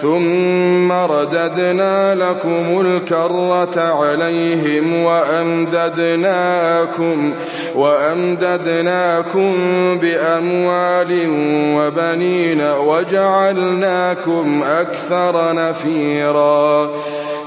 ثم رددنا لكم الكرة عليهم وأمددناكم وأمددناكم بأموال وبنين وجعلناكم أكثر نفيرا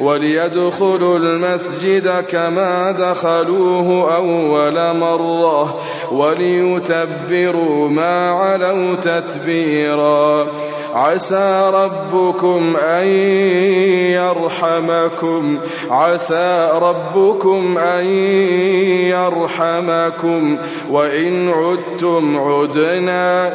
وليدخلوا المسجد كما دخلوه أول مرة وليتبروا ما علوا تتبيرا. عسى ربكم أن يرحمكم. عسى ربكم أن يرحمكم. وإن عدتم عدنا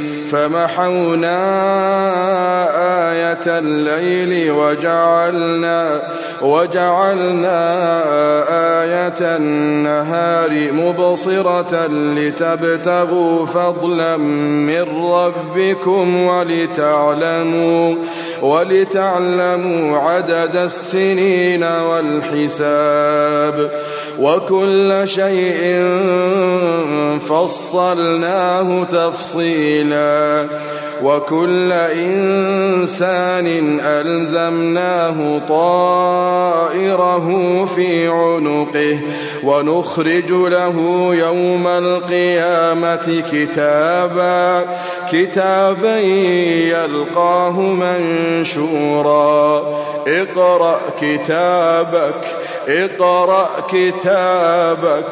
فمحونا آية الليل وجعلنا وجعلنا آية النهار مبصرة لتبتغوا فضلا من ربكم ولتعلموا ولتعلموا عدد السنين والحساب وكل شيء فصلناه تفصيلا وكل إنسان ألزمناه طائره في عنقه ونخرج له يوم القيامة كتابا كتابا يلقاه منشورا. اقرأ كتابك اقرأ كتابك.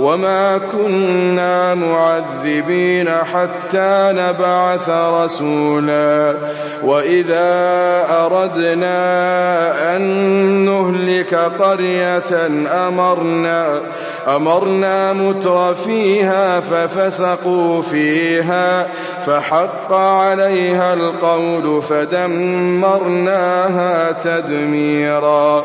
وما كنا معذبين حتى نبعث رسولا وإذا أردنا أن نهلك قرية أمرنا أمرنا متر فيها ففسقوا فيها فحق عليها القول فدمرناها تدميرا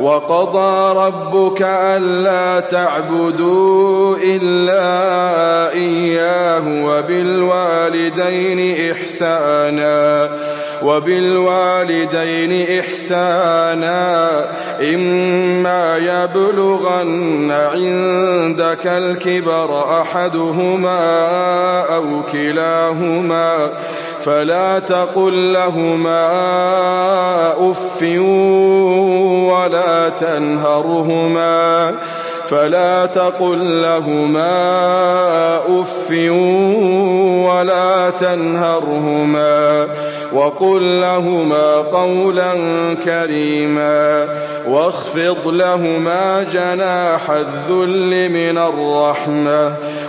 وقضى ربك ألا تعبدوا إلا إياه وبالوالدين إحسانا وبالوالدين إحسانا. إما يبلغن عندك الكبر أحدهما أو كلاهما. فلا تقل لهما أف ولا تنهرهما فلا تقل لهما أف ولا تنهرهما وقل لهما قولا كريما واخفض لهما جناح الذل من الرحمة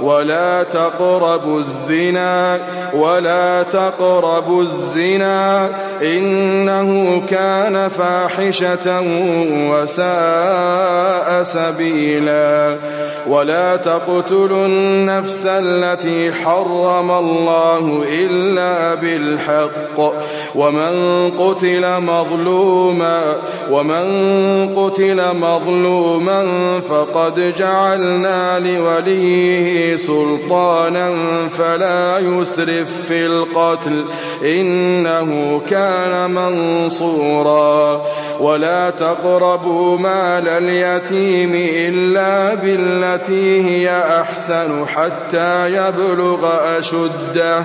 ولا تقربوا الزنا ولا تقربوا الزنا إنه كان فاحشة وساء سبيلا ولا تقتلوا النفس التي حرم الله إلا بالحق ومن قتل مظلوما ومن قتل مظلوما فقد جعلنا لوليه سلطانا فلا يسرف في القتل إنه كان منصورا. ولا تقربوا مال اليتيم إلا بالتي هي أحسن حتى يبلغ أشده.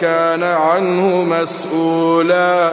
كان عنه مسؤولا.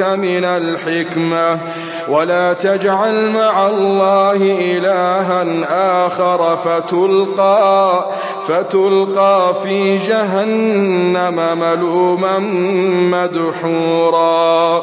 من الحكمة. ولا تجعل مع الله إلها آخر فتلقى فتلقى في جهنم ملوما مدحورا.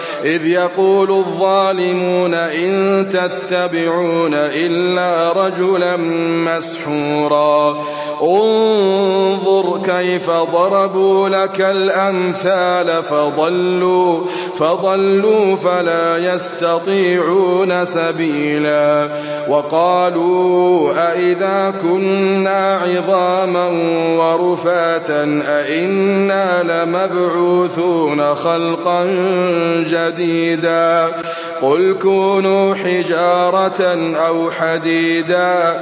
إذ يقول الظالمون إن تتبعون إلا رجلا مسحورا. انظر كيف ضربوا لك الأمثال فضلوا فضلوا فلا يستطيعون سبيلا. وقالوا أئذا كنا عظاما ورفاتا أئنا لمبعوثون خلقا جديدا. قل كونوا حجارة أو حديدا.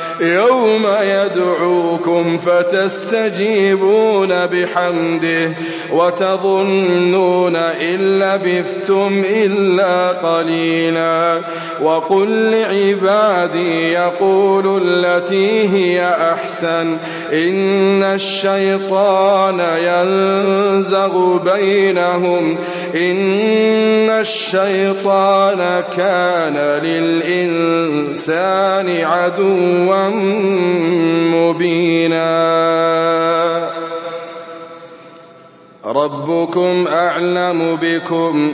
يوم يدعوكم فتستجيبون بحمده وتظنون إن لبثتم إلا قليلا. وقل لعبادي يقولوا التي هي أحسن. إن الشيطان ينزغ بينهم. إن الشيطان كان للإنسان عدوا مبينا. ربكم أعلم بكم.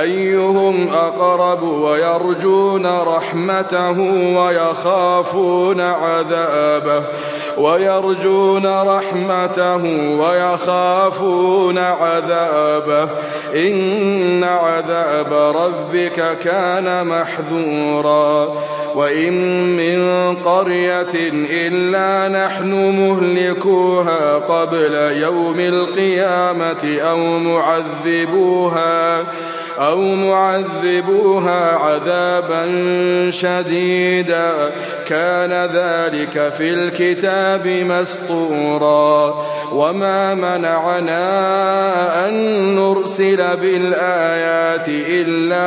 أيهم أقرب ويرجون رحمته ويخافون عذابه ويرجون رحمته ويخافون عذابه إن عذاب ربك كان محذورا وإن من قرية إلا نحن مهلكوها قبل يوم القيامة أو معذبوها أو معذبوها عذابا شديدا. كان ذلك في الكتاب مسطورا وما منعنا أن نرسل بالآيات إلا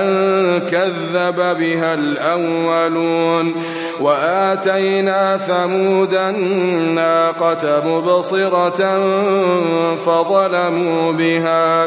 أن كذب بها الأولون. وآتينا ثمود الناقة مبصرة فظلموا بها.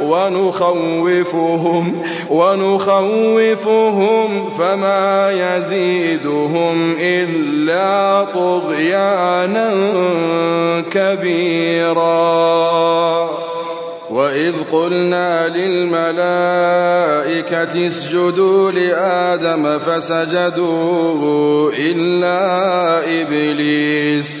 ونخوفهم ونخوفهم فما يزيدهم إلا طغيانا كبيرا. وإذ قلنا للملائكة اسجدوا لآدم فسجدوا إلا إبليس.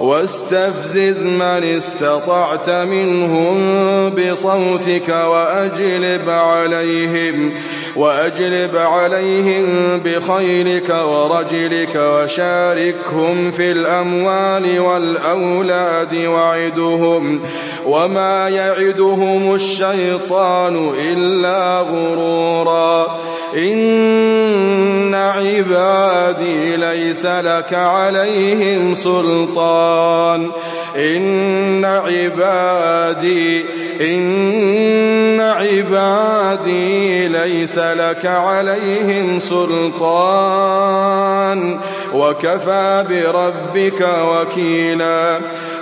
واستفزز من استطعت منهم بصوتك وأجلب عليهم وأجلب عليهم بخيلك ورجلك وشاركهم في الأموال والأولاد وعدهم. وما يعدهم الشيطان إلا غرورا. إن عبادي ليس لك عليهم سلطان. إن عبادي إن عبادي ليس لك عليهم سلطان. وكفى بربك وكيلا.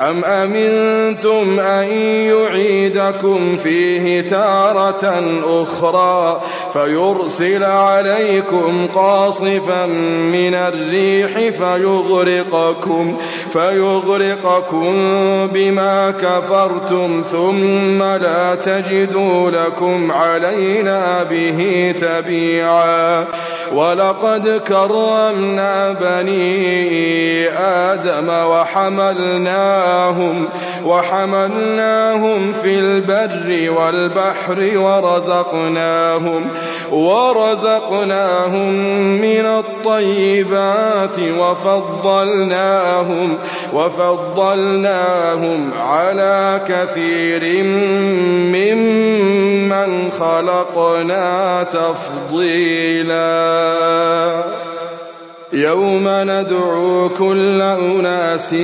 أم أمنتم أن يعيدكم فيه تارة أخرى؟ فيرسل عليكم قاصفا من الريح فيغرقكم فيغرقكم بما كفرتم ثم لا تجدوا لكم علينا به تبيعا. ولقد كرمنا بني آدم وحملناهم وحملناهم في البر والبحر ورزقناهم ورزقناهم من الطيبات وفضلناهم وفضلناهم على كثير ممن خلقنا تفضيلا يوم ندعو كل أناس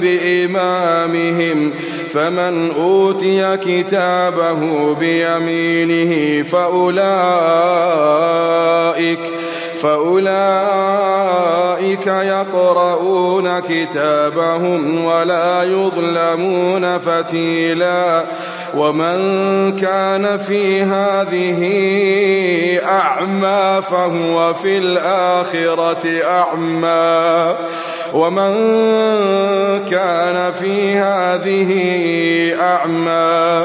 بإمامهم فمن أوتي كتابه بيمينه فأولئك فأولئك يقرؤون كتابهم ولا يظلمون فتيلا. ومن كان في هذه أعمى فهو في الآخرة أعمى. ومن كان في هذه أعمى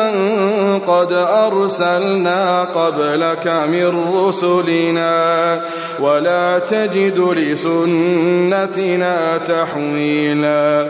قد أرسلنا قبلك من رسلنا ولا تجد لسنتنا تحويلا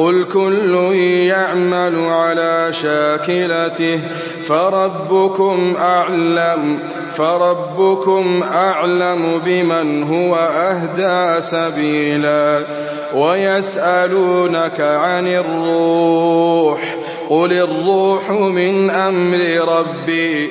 قل كل يعمل على شاكلته فربكم أعلم فربكم أعلم بمن هو أهدى سبيلا ويسألونك عن الروح قل الروح من أمر ربي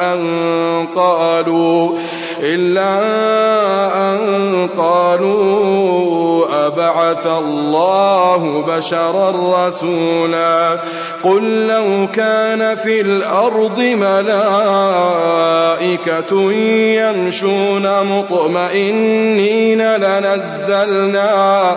أن قالوا إلا أن قالوا أبعث الله بشرا رسولا قل لو كان في الأرض ملائكة يمشون مطمئنين لنزلنا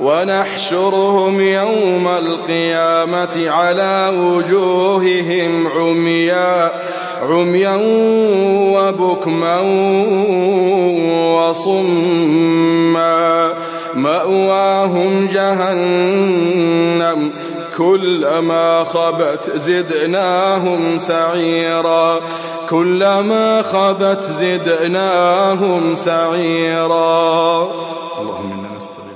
ونحشرهم يوم القيامة على وجوههم عميا عميا وبكما وصما. مأواهم جهنم كلما خبت زدناهم سعيرا. كلما خبت زدناهم سعيرا. اللهم إنا نستغيث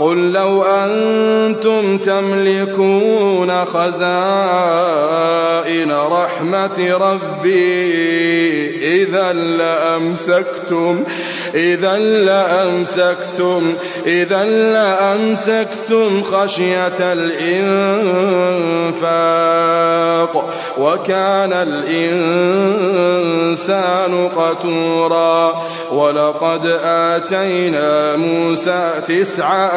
قل لو أنتم تملكون خزائن رحمة ربي إذا لأمسكتم إذا لأمسكتم إذا لأمسكتم خشية الإنفاق. وكان الإنسان قتورا. ولقد آتينا موسى تسع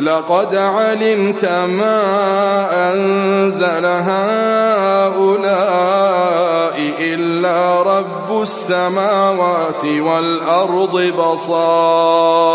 لقد علمت ما أنزل هؤلاء إلا رب السماوات والأرض بصائر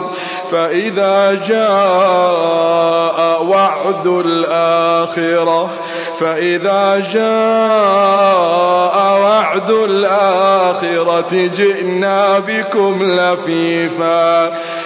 فإذا جاء وعد الآخرة فإذا جاء وعد الآخرة جئنا بكم لفيفا.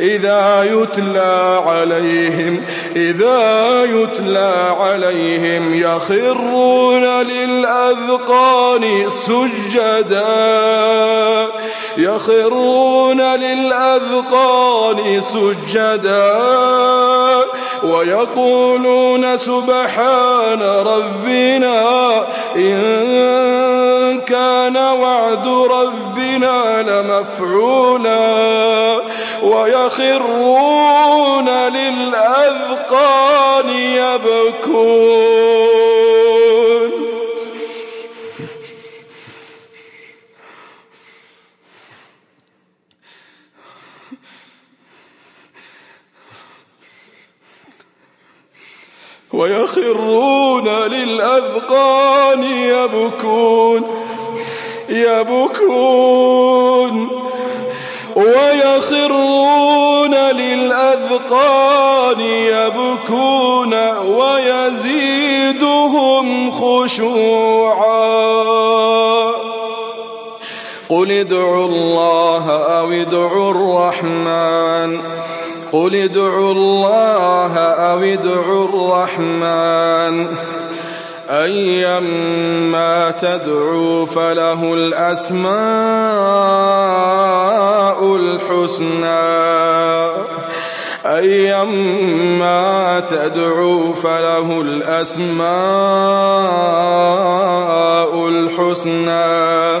إذا يتلى عليهم إذا يتلى عليهم يخرون للأذقان سجدا. يخرون للأذقان سجدا. ويقولون سبحان ربنا إن كان وعد ربنا لمفعولا ويخرون للأذقان يبكون. ويخرون للأذقان يبكون يبكون. ويخرون للأذقان يبكون ويزيدهم خشوعا. قل ادعوا الله أو ادعوا الرحمن. قل ادعوا الله أو ادعوا الرحمن أيما تدعوا فله الأسماء الحسنى أيما تدعوا فله الأسماء الحسنى